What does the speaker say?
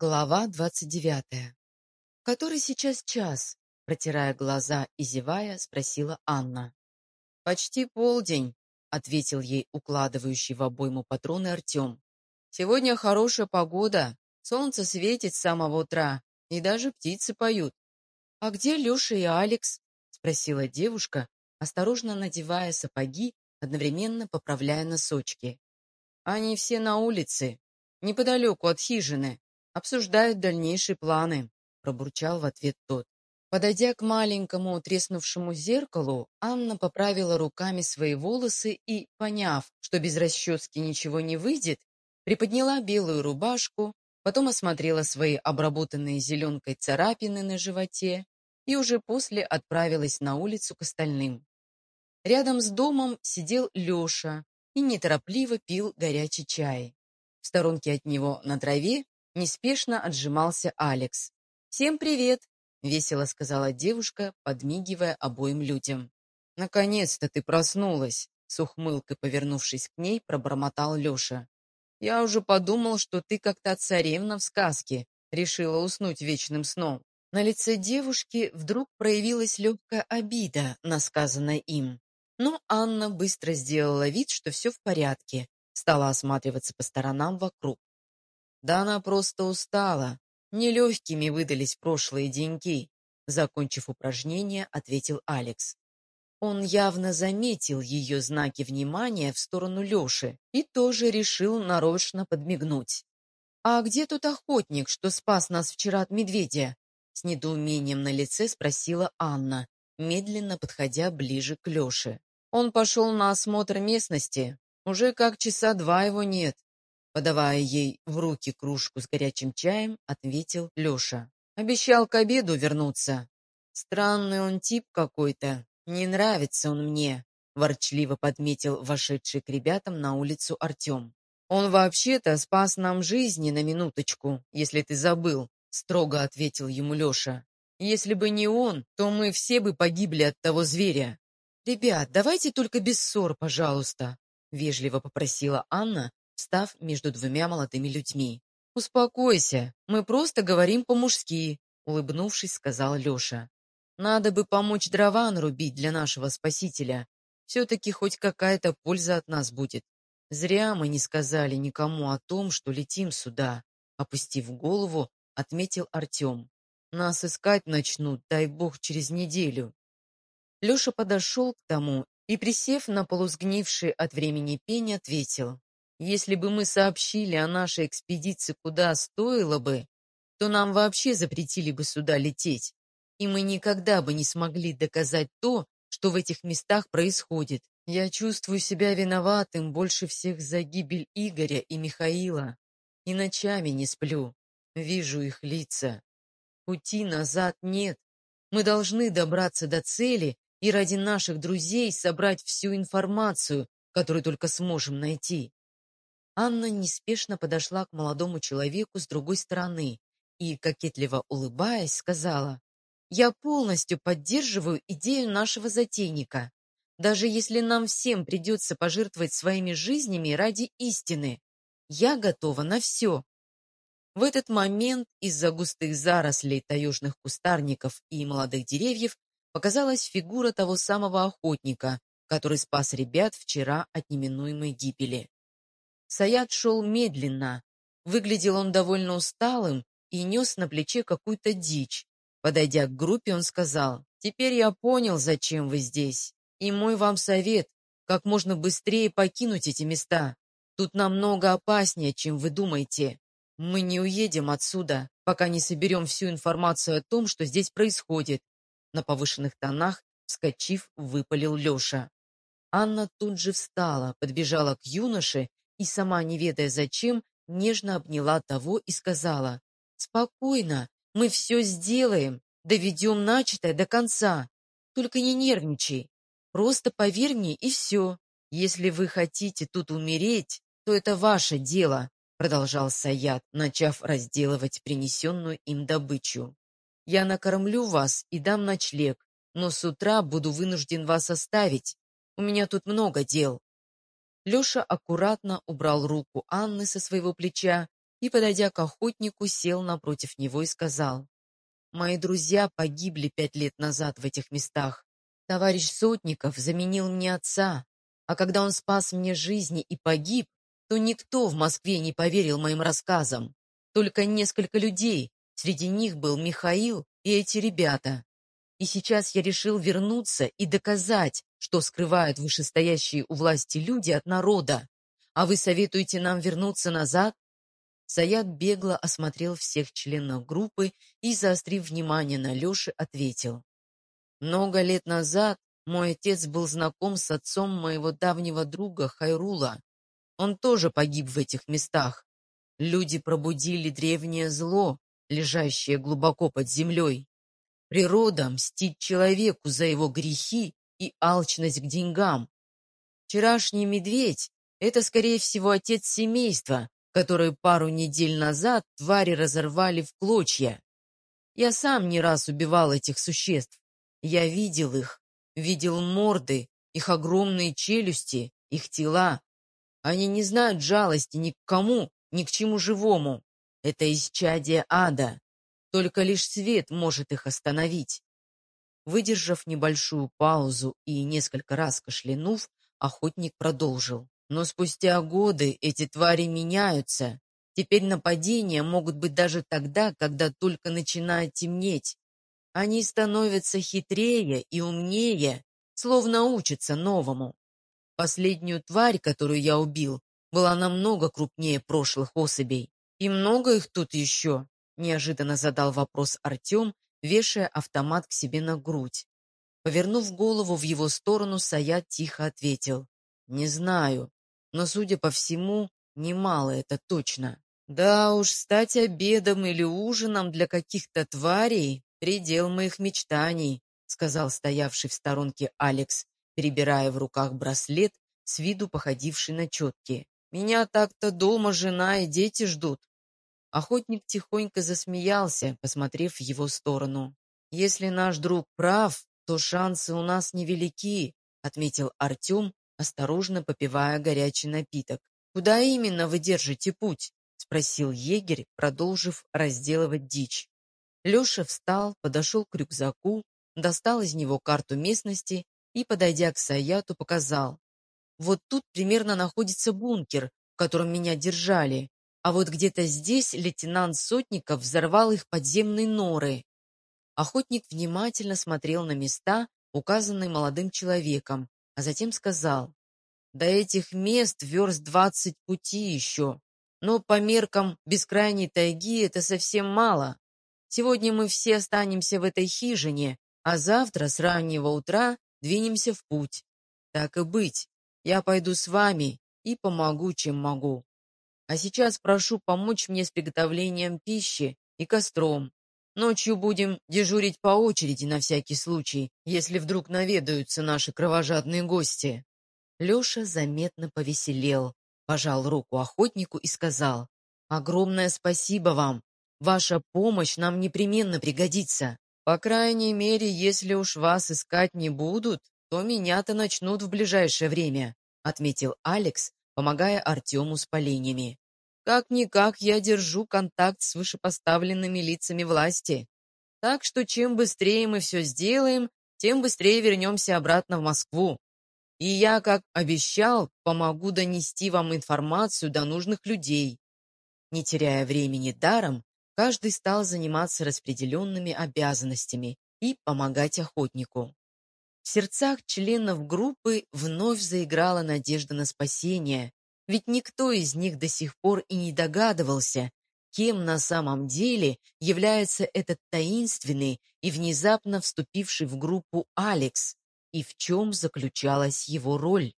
Глава двадцать девятая. «Который сейчас час?» Протирая глаза и зевая, спросила Анна. «Почти полдень», — ответил ей укладывающий в обойму патроны Артем. «Сегодня хорошая погода, солнце светит с самого утра, и даже птицы поют». «А где Леша и Алекс?» — спросила девушка, осторожно надевая сапоги, одновременно поправляя носочки. «Они все на улице, неподалеку от хижины», обсуждают дальнейшие планы», — пробурчал в ответ тот. Подойдя к маленькому треснувшему зеркалу, Анна поправила руками свои волосы и, поняв, что без расчески ничего не выйдет, приподняла белую рубашку, потом осмотрела свои обработанные зеленкой царапины на животе и уже после отправилась на улицу к остальным. Рядом с домом сидел Леша и неторопливо пил горячий чай. В сторонке от него на траве Неспешно отжимался Алекс. «Всем привет!» — весело сказала девушка, подмигивая обоим людям. «Наконец-то ты проснулась!» — с ухмылкой повернувшись к ней, пробормотал Леша. «Я уже подумал, что ты как то царевна в сказке, решила уснуть вечным сном». На лице девушки вдруг проявилась легкая обида на сказанное им. Но Анна быстро сделала вид, что все в порядке, стала осматриваться по сторонам вокруг. Да она просто устала. Нелегкими выдались прошлые деньки. Закончив упражнение, ответил Алекс. Он явно заметил ее знаки внимания в сторону Леши и тоже решил нарочно подмигнуть. «А где тот охотник, что спас нас вчера от медведя?» С недоумением на лице спросила Анна, медленно подходя ближе к Леше. «Он пошел на осмотр местности. Уже как часа два его нет. Подавая ей в руки кружку с горячим чаем, ответил Леша. Обещал к обеду вернуться. Странный он тип какой-то. Не нравится он мне, ворчливо подметил вошедший к ребятам на улицу Артем. Он вообще-то спас нам жизни на минуточку, если ты забыл, строго ответил ему Леша. Если бы не он, то мы все бы погибли от того зверя. Ребят, давайте только без ссор, пожалуйста, вежливо попросила Анна, став между двумя молодыми людьми. «Успокойся, мы просто говорим по-мужски», — улыбнувшись, сказал Леша. «Надо бы помочь дрова нарубить для нашего спасителя. Все-таки хоть какая-то польза от нас будет. Зря мы не сказали никому о том, что летим сюда», — опустив голову, отметил Артем. «Нас искать начнут, дай бог, через неделю». Леша подошел к тому и, присев на полусгнивший от времени пень, ответил. Если бы мы сообщили о нашей экспедиции куда стоило бы, то нам вообще запретили бы сюда лететь, и мы никогда бы не смогли доказать то, что в этих местах происходит. Я чувствую себя виноватым больше всех за гибель Игоря и Михаила. И ночами не сплю. Вижу их лица. Пути назад нет. Мы должны добраться до цели и ради наших друзей собрать всю информацию, которую только сможем найти. Анна неспешно подошла к молодому человеку с другой стороны и, кокетливо улыбаясь, сказала, «Я полностью поддерживаю идею нашего затейника, даже если нам всем придется пожертвовать своими жизнями ради истины. Я готова на все». В этот момент из-за густых зарослей таежных кустарников и молодых деревьев показалась фигура того самого охотника, который спас ребят вчера от неминуемой гибели. Саят шел медленно. Выглядел он довольно усталым и нес на плече какую-то дичь. Подойдя к группе, он сказал, «Теперь я понял, зачем вы здесь. И мой вам совет, как можно быстрее покинуть эти места. Тут намного опаснее, чем вы думаете. Мы не уедем отсюда, пока не соберем всю информацию о том, что здесь происходит». На повышенных тонах, вскочив, выпалил Леша. Анна тут же встала, подбежала к юноше и сама, не ведая зачем, нежно обняла того и сказала, «Спокойно, мы все сделаем, доведем начатое до конца. Только не нервничай, просто поверь мне и все. Если вы хотите тут умереть, то это ваше дело», продолжал Саят, начав разделывать принесенную им добычу. «Я накормлю вас и дам ночлег, но с утра буду вынужден вас оставить. У меня тут много дел. Леша аккуратно убрал руку Анны со своего плеча и, подойдя к охотнику, сел напротив него и сказал, «Мои друзья погибли пять лет назад в этих местах. Товарищ Сотников заменил мне отца, а когда он спас мне жизни и погиб, то никто в Москве не поверил моим рассказам. Только несколько людей, среди них был Михаил и эти ребята. И сейчас я решил вернуться и доказать, что скрывают вышестоящие у власти люди от народа. А вы советуете нам вернуться назад? Саят бегло осмотрел всех членов группы и, заострив внимание на Леше, ответил. Много лет назад мой отец был знаком с отцом моего давнего друга Хайрула. Он тоже погиб в этих местах. Люди пробудили древнее зло, лежащее глубоко под землей. Природа мстит человеку за его грехи и алчность к деньгам. Вчерашний медведь — это, скорее всего, отец семейства, который пару недель назад твари разорвали в клочья. Я сам не раз убивал этих существ. Я видел их, видел морды, их огромные челюсти, их тела. Они не знают жалости ни к кому, ни к чему живому. Это исчадие ада. Только лишь свет может их остановить. Выдержав небольшую паузу и несколько раз кашлянув, охотник продолжил. Но спустя годы эти твари меняются. Теперь нападения могут быть даже тогда, когда только начинает темнеть. Они становятся хитрее и умнее, словно учатся новому. Последнюю тварь, которую я убил, была намного крупнее прошлых особей. «И много их тут еще?» – неожиданно задал вопрос Артем, вешая автомат к себе на грудь. Повернув голову в его сторону, Саят тихо ответил. «Не знаю, но, судя по всему, немало это точно. Да уж, стать обедом или ужином для каких-то тварей – предел моих мечтаний», сказал стоявший в сторонке Алекс, перебирая в руках браслет, с виду походивший на четкие. «Меня так-то дома жена и дети ждут. Охотник тихонько засмеялся, посмотрев в его сторону. «Если наш друг прав, то шансы у нас невелики», отметил Артем, осторожно попивая горячий напиток. «Куда именно вы держите путь?» спросил егерь, продолжив разделывать дичь. Леша встал, подошел к рюкзаку, достал из него карту местности и, подойдя к Саяту, показал. «Вот тут примерно находится бункер, в котором меня держали. А вот где-то здесь лейтенант Сотников взорвал их подземные норы. Охотник внимательно смотрел на места, указанные молодым человеком, а затем сказал, «До этих мест верст двадцать пути еще, но по меркам бескрайней тайги это совсем мало. Сегодня мы все останемся в этой хижине, а завтра с раннего утра двинемся в путь. Так и быть, я пойду с вами и помогу, чем могу. А сейчас прошу помочь мне с приготовлением пищи и костром. Ночью будем дежурить по очереди на всякий случай, если вдруг наведаются наши кровожадные гости». Леша заметно повеселел, пожал руку охотнику и сказал, «Огромное спасибо вам. Ваша помощь нам непременно пригодится. По крайней мере, если уж вас искать не будут, то меня-то начнут в ближайшее время», отметил Алекс, помогая Артему с поленьями. Как-никак я держу контакт с вышепоставленными лицами власти. Так что чем быстрее мы все сделаем, тем быстрее вернемся обратно в Москву. И я, как обещал, помогу донести вам информацию до нужных людей. Не теряя времени даром, каждый стал заниматься распределенными обязанностями и помогать охотнику. В сердцах членов группы вновь заиграла надежда на спасение, ведь никто из них до сих пор и не догадывался, кем на самом деле является этот таинственный и внезапно вступивший в группу Алекс, и в чем заключалась его роль.